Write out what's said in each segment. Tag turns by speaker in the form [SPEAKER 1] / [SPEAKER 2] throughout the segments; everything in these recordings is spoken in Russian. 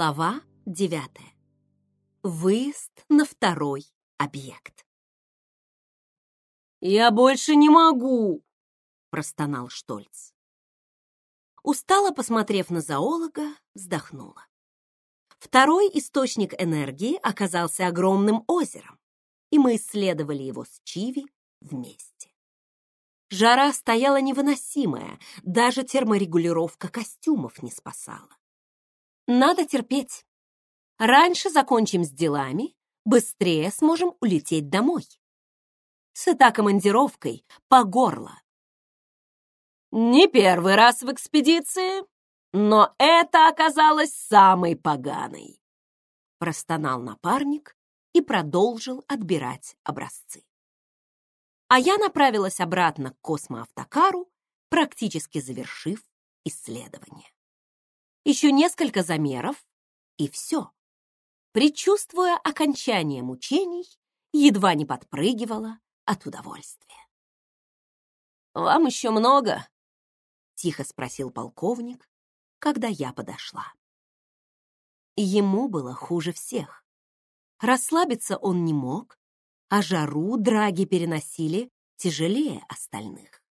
[SPEAKER 1] Глава девятая. Выезд на второй объект.
[SPEAKER 2] «Я больше не могу!» — простонал Штольц.
[SPEAKER 1] Устало посмотрев на зоолога, вздохнула. Второй источник энергии оказался огромным озером, и мы исследовали его с Чиви вместе. Жара стояла невыносимая, даже терморегулировка костюмов не спасала. Надо терпеть. Раньше закончим с делами, быстрее сможем улететь домой. Сыта командировкой по горло.
[SPEAKER 2] Не первый раз в экспедиции, но это оказалось самой поганой.
[SPEAKER 1] Простонал напарник и продолжил отбирать образцы. А я направилась обратно к космоавтокару, практически завершив исследование. Еще несколько замеров, и все. Предчувствуя окончание мучений, едва не подпрыгивала от удовольствия.
[SPEAKER 2] «Вам еще много?»
[SPEAKER 1] — тихо спросил полковник, когда я подошла. Ему было хуже всех. Расслабиться он не мог, а жару драги переносили тяжелее остальных.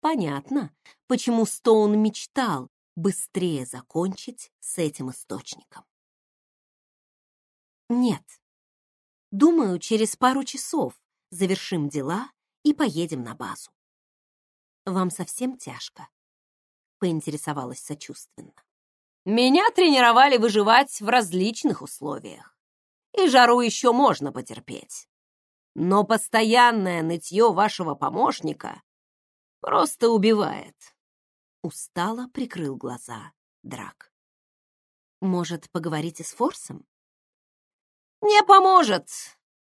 [SPEAKER 1] Понятно, почему Стоун мечтал быстрее закончить с этим источником. Нет. Думаю, через пару часов завершим дела и поедем на базу. Вам совсем тяжко? Поинтересовалась сочувственно.
[SPEAKER 2] Меня тренировали выживать в различных условиях. И жару еще можно потерпеть. Но постоянное нытье вашего помощника просто убивает.
[SPEAKER 1] Устало прикрыл глаза Драк. Может, поговорите с Форсом?
[SPEAKER 2] Не поможет.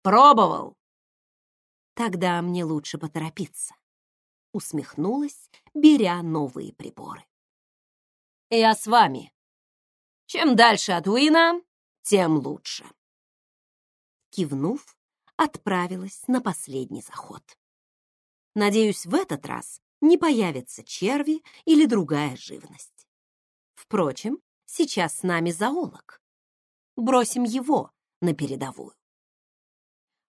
[SPEAKER 2] Пробовал.
[SPEAKER 1] Тогда мне лучше поторопиться. Усмехнулась, беря новые приборы.
[SPEAKER 2] Я с вами. Чем дальше от Уина, тем лучше.
[SPEAKER 1] Кивнув, отправилась на последний заход. Надеюсь, в этот раз не появятся черви или другая живность. Впрочем, сейчас с нами зоолог. Бросим его на передовую.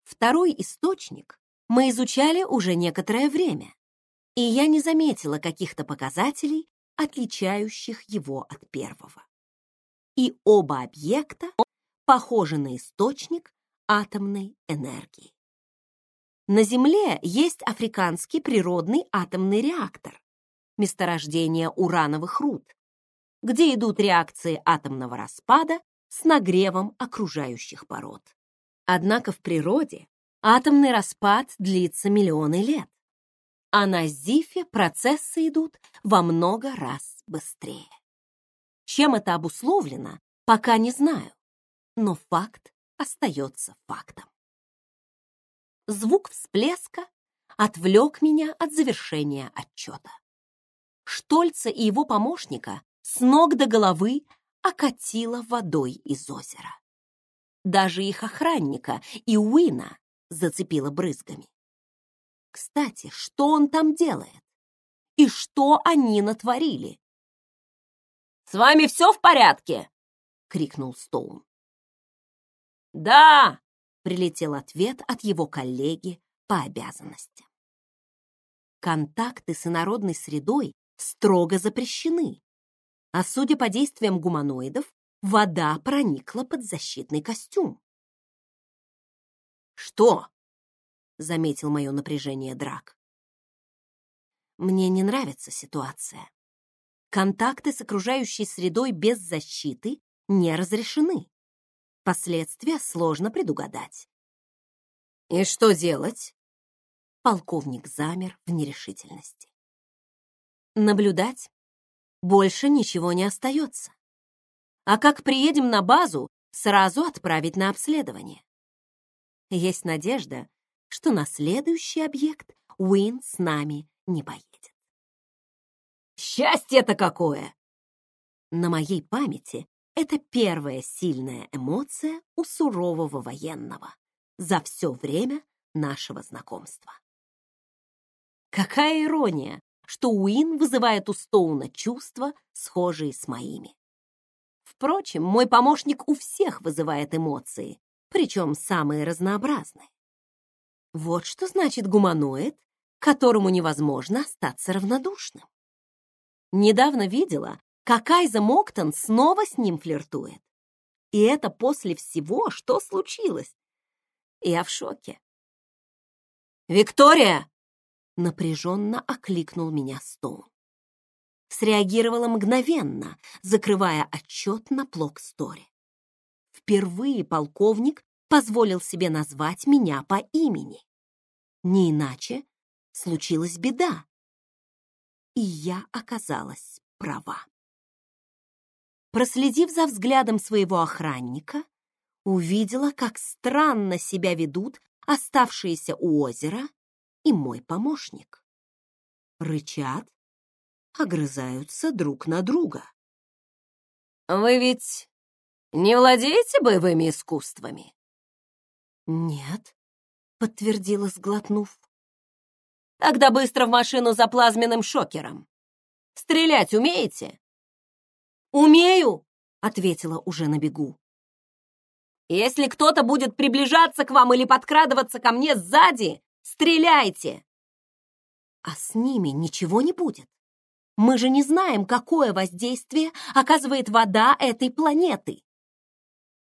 [SPEAKER 1] Второй источник мы изучали уже некоторое время, и я не заметила каких-то показателей, отличающих его от первого. И оба объекта похожи на источник атомной энергии. На Земле есть африканский природный атомный реактор, месторождение урановых руд, где идут реакции атомного распада с нагревом окружающих пород. Однако в природе атомный распад длится миллионы лет, а на Зифе процессы идут во много раз быстрее. Чем это обусловлено, пока не знаю, но факт остается фактом. Звук всплеска отвлек меня от завершения отчета. Штольца и его помощника с ног до головы окатило водой из озера. Даже их охранника и Уина зацепило брызгами. Кстати, что он там делает? И что они натворили?
[SPEAKER 2] «С вами все в порядке?» — крикнул Стоун. «Да!»
[SPEAKER 1] Прилетел ответ от его коллеги по обязанности. Контакты с инородной средой строго запрещены, а судя по действиям гуманоидов, вода проникла под защитный костюм.
[SPEAKER 2] «Что?»
[SPEAKER 1] — заметил мое напряжение Драк. «Мне не нравится ситуация. Контакты с окружающей средой без защиты не разрешены. Последствия сложно предугадать.
[SPEAKER 2] «И что делать?»
[SPEAKER 1] Полковник замер в нерешительности. «Наблюдать? Больше ничего не остается. А как приедем на базу, сразу отправить на обследование. Есть надежда, что на следующий объект Уин с нами не поедет.
[SPEAKER 2] Счастье-то какое!
[SPEAKER 1] На моей памяти это первая сильная эмоция у сурового военного за все время нашего знакомства. Какая ирония, что Уин вызывает у Стоуна чувства, схожие с моими. Впрочем, мой помощник у всех вызывает эмоции, причем самые разнообразные. Вот что значит гуманоид, которому невозможно остаться равнодушным. Недавно видела, как Айза Моктон снова с ним флиртует. И это после всего, что случилось. Я в шоке.
[SPEAKER 2] «Виктория!»
[SPEAKER 1] — напряженно окликнул меня Стоун. Среагировала мгновенно, закрывая отчет на Плок-Стори. Впервые полковник позволил себе назвать меня по имени. Не иначе случилась беда. И я оказалась права. Проследив за взглядом своего охранника, увидела, как странно себя ведут оставшиеся у озера и мой помощник. Рычат, огрызаются друг на друга.
[SPEAKER 2] «Вы ведь не владеете боевыми искусствами?»
[SPEAKER 1] «Нет», — подтвердила, сглотнув.
[SPEAKER 2] «Тогда быстро в машину за плазменным шокером. Стрелять умеете?»
[SPEAKER 1] «Умею», — ответила уже на бегу.
[SPEAKER 2] Если кто-то будет приближаться к вам или подкрадываться ко мне сзади, стреляйте!»
[SPEAKER 1] «А с ними ничего не будет. Мы же не знаем, какое воздействие оказывает вода этой планеты.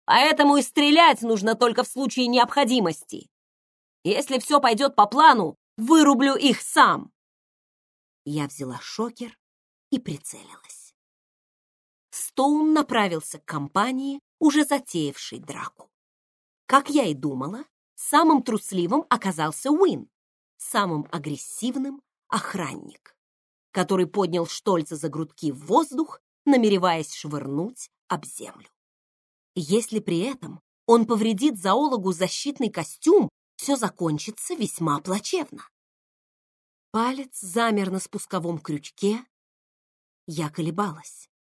[SPEAKER 2] Поэтому и стрелять нужно только в случае необходимости. Если все пойдет по плану, вырублю их сам!»
[SPEAKER 1] Я взяла шокер и прицелилась. Стоун направился к компании, уже затеявший драку. Как я и думала, самым трусливым оказался Уин, самым агрессивным — охранник, который поднял Штольца за грудки в воздух, намереваясь швырнуть об землю. Если при этом он повредит зоологу защитный костюм, все закончится весьма плачевно. Палец замер на спусковом крючке. Я колебалась.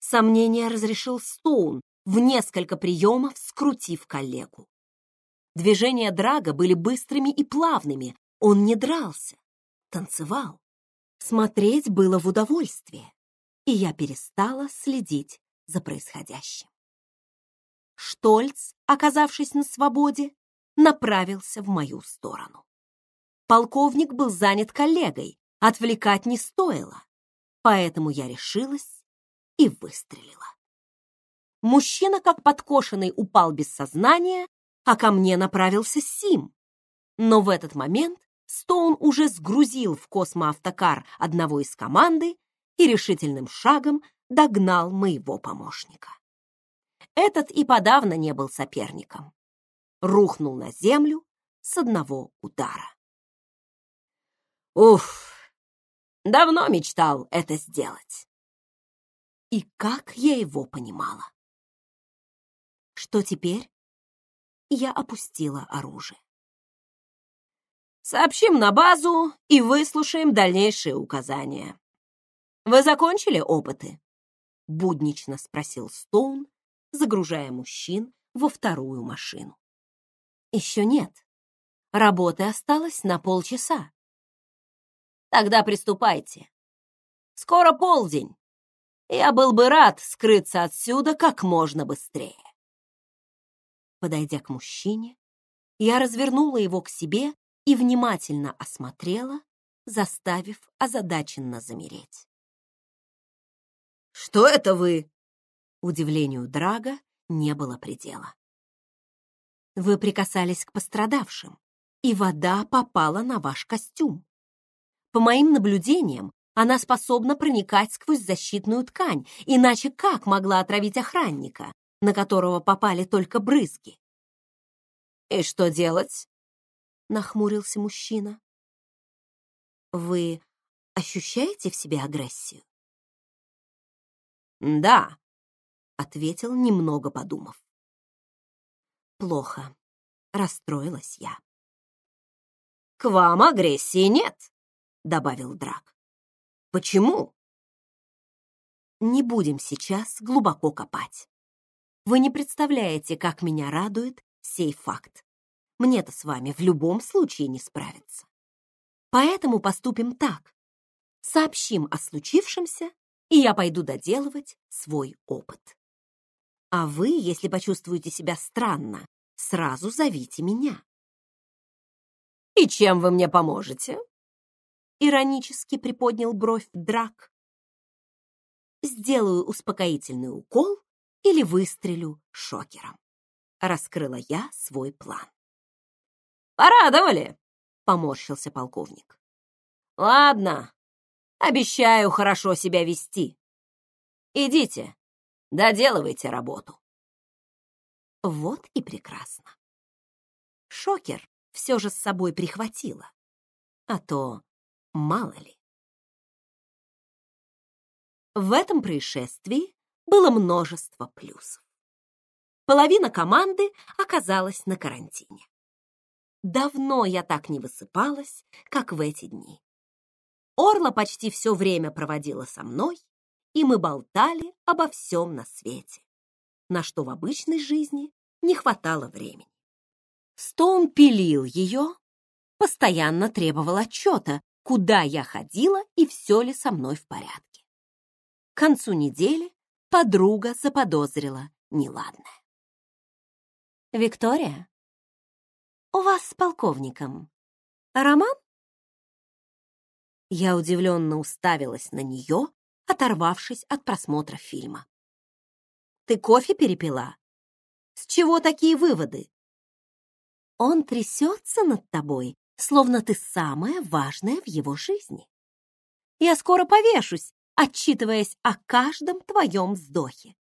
[SPEAKER 1] Сомнение разрешил Стоун, в несколько приемов скрутив коллегу. Движения Драга были быстрыми и плавными. Он не дрался, танцевал. Смотреть было в удовольствие, и я перестала следить за происходящим. Штольц, оказавшись на свободе, направился в мою сторону. Полковник был занят коллегой, отвлекать не стоило, поэтому я решилась и выстрелила. Мужчина, как подкошенный, упал без сознания, а ко мне направился Сим. Но в этот момент Стоун уже сгрузил в космоавтокар одного из команды и решительным шагом догнал моего помощника. Этот и подавно не был соперником. Рухнул на землю с одного удара. Уф, давно мечтал это сделать. И как я его понимала. Что теперь? Я опустила оружие. Сообщим на базу и выслушаем дальнейшие указания. Вы закончили опыты? Буднично спросил Стоун, загружая мужчин во вторую машину. Еще нет. Работы осталось на полчаса. Тогда приступайте. Скоро полдень. Я был бы рад скрыться отсюда как можно быстрее. Подойдя к мужчине, я развернула его к себе и внимательно осмотрела, заставив озадаченно замереть. «Что это вы?» Удивлению Драга не было предела. «Вы прикасались к пострадавшим, и вода попала на ваш костюм. По моим наблюдениям, она способна проникать сквозь защитную ткань, иначе как могла отравить охранника, на которого попали только брызги. «И что делать?» — нахмурился мужчина. «Вы ощущаете в себе агрессию?» «Да», — ответил, немного подумав. «Плохо», — расстроилась я. «К вам агрессии нет», — добавил Драк. «Почему?» «Не будем сейчас глубоко копать. Вы не представляете, как меня радует сей факт. Мне-то с вами в любом случае не справиться. Поэтому поступим так. Сообщим о случившемся, и я пойду доделывать свой опыт. А вы, если почувствуете себя странно, сразу зовите меня.
[SPEAKER 2] «И чем вы мне поможете?»
[SPEAKER 1] Иронически приподнял бровь Драк. «Сделаю успокоительный укол или выстрелю шокером». Раскрыла я свой план.
[SPEAKER 2] «Порадовали!» — поморщился полковник. «Ладно, обещаю хорошо себя вести. Идите, доделывайте работу».
[SPEAKER 1] Вот и прекрасно. Шокер все же с собой прихватила. А то мало ли. В этом происшествии было множество плюсов. Половина команды оказалась на карантине. Давно я так не высыпалась, как в эти дни. Орла почти все время проводила со мной, и мы болтали обо всем на свете, на что в обычной жизни не хватало времени. Стоун пилил ее, постоянно требовал отчета, куда я ходила и все ли со мной в порядке. К концу недели подруга заподозрила неладное. «Виктория, у вас с полковником роман?» Я удивленно уставилась на нее, оторвавшись от просмотра фильма. «Ты кофе перепила? С чего такие выводы?» Он трясется над тобой, словно ты самое важное в его жизни. Я скоро повешусь, отчитываясь о каждом твоем вздохе.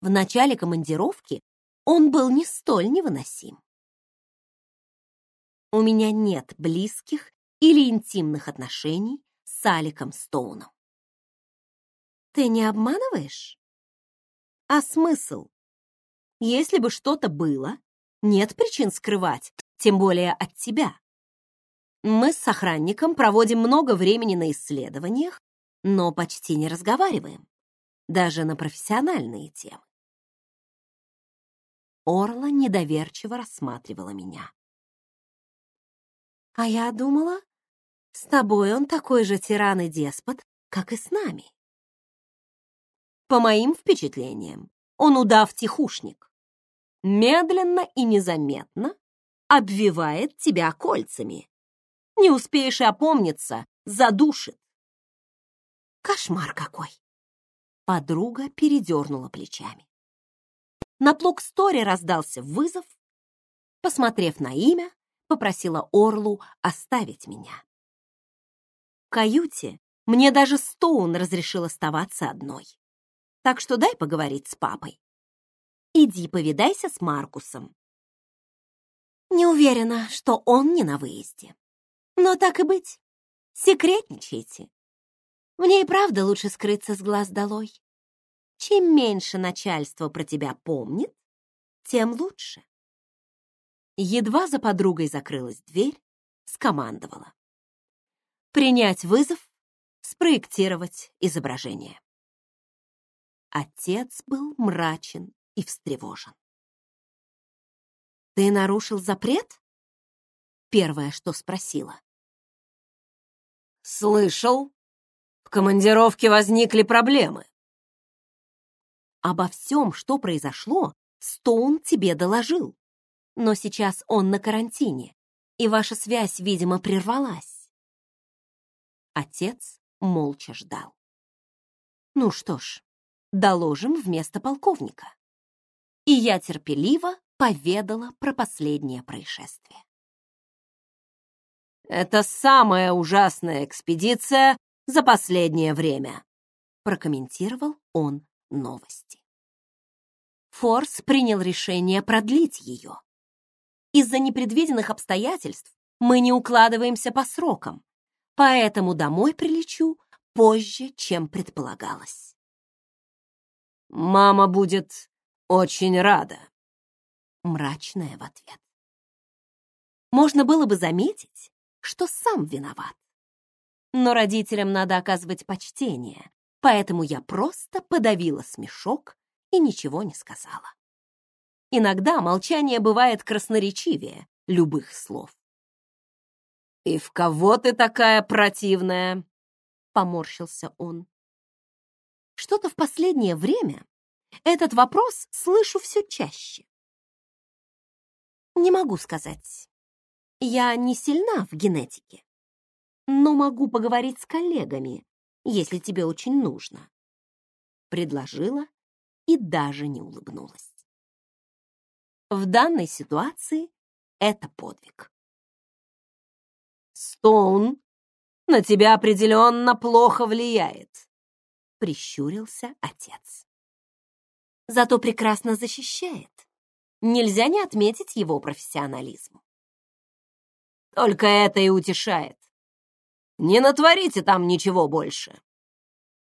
[SPEAKER 1] В начале командировки он был не столь невыносим. У меня нет близких или интимных отношений с Аликом Стоуном. Ты не обманываешь? А смысл? Если бы что-то было, нет причин скрывать, тем более от тебя. Мы с охранником проводим много времени на исследованиях, но почти не разговариваем, даже на профессиональные темы. Орла недоверчиво рассматривала меня. А я думала, с тобой он такой же тиран и деспот, как и с нами. По моим впечатлениям, он удав-тихушник медленно и незаметно обвивает тебя кольцами. Не успеешь и опомниться, задушит. Кошмар какой! Подруга передернула плечами. На плуг-сторе раздался вызов. Посмотрев на имя, попросила Орлу оставить меня. В каюте мне даже Стоун разрешил оставаться одной. Так что дай поговорить с папой. Иди повидайся с Маркусом. Не уверена, что он не на выезде. Но так и быть, секретничайте. Мне и правда лучше скрыться с глаз долой. Чем меньше начальство про тебя помнит, тем лучше. Едва за подругой закрылась дверь, скомандовала. Принять вызов, спроектировать изображение. Отец был мрачен и встревожен. «Ты нарушил запрет?» Первое, что спросила.
[SPEAKER 2] «Слышал, в командировке возникли проблемы».
[SPEAKER 1] «Обо всем, что произошло, Стоун тебе доложил. Но сейчас он на карантине, и ваша связь, видимо, прервалась». Отец молча ждал. «Ну что ж, доложим вместо полковника» и я терпеливо поведала про последнее происшествие.
[SPEAKER 2] «Это самая ужасная экспедиция за последнее время»,
[SPEAKER 1] прокомментировал он новости. Форс принял решение продлить ее. Из-за непредвиденных обстоятельств мы не укладываемся по срокам, поэтому домой прилечу позже, чем предполагалось.
[SPEAKER 2] «Мама будет «Очень рада», —
[SPEAKER 1] мрачная в ответ. Можно было бы заметить, что сам виноват. Но родителям надо оказывать почтение, поэтому я просто подавила смешок и ничего не сказала. Иногда молчание бывает красноречивее любых слов.
[SPEAKER 2] «И в кого ты такая противная?»
[SPEAKER 1] — поморщился он. Что-то в последнее время этот вопрос слышу все чаще. Не могу сказать. Я не сильна в генетике, но могу поговорить с коллегами, если тебе очень нужно. Предложила и даже не улыбнулась. В данной ситуации это подвиг.
[SPEAKER 2] Стоун на тебя определенно плохо влияет,
[SPEAKER 1] прищурился отец. Зато прекрасно защищает. Нельзя не отметить его профессионализм.
[SPEAKER 2] Только это и утешает. Не натворите там ничего больше,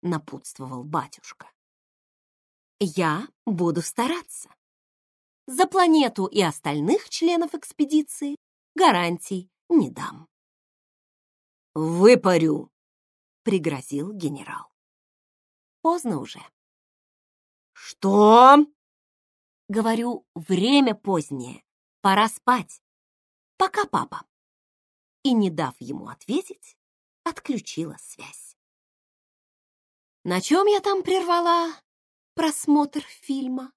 [SPEAKER 2] напутствовал батюшка.
[SPEAKER 1] Я буду стараться. За планету и остальных членов экспедиции гарантий не дам.
[SPEAKER 2] «Выпарю!»
[SPEAKER 1] — пригрозил генерал. Поздно уже.
[SPEAKER 2] «Что?»
[SPEAKER 1] Говорю, время позднее, пора спать. Пока, папа. И, не дав ему ответить, отключила связь. На чем я там прервала просмотр фильма?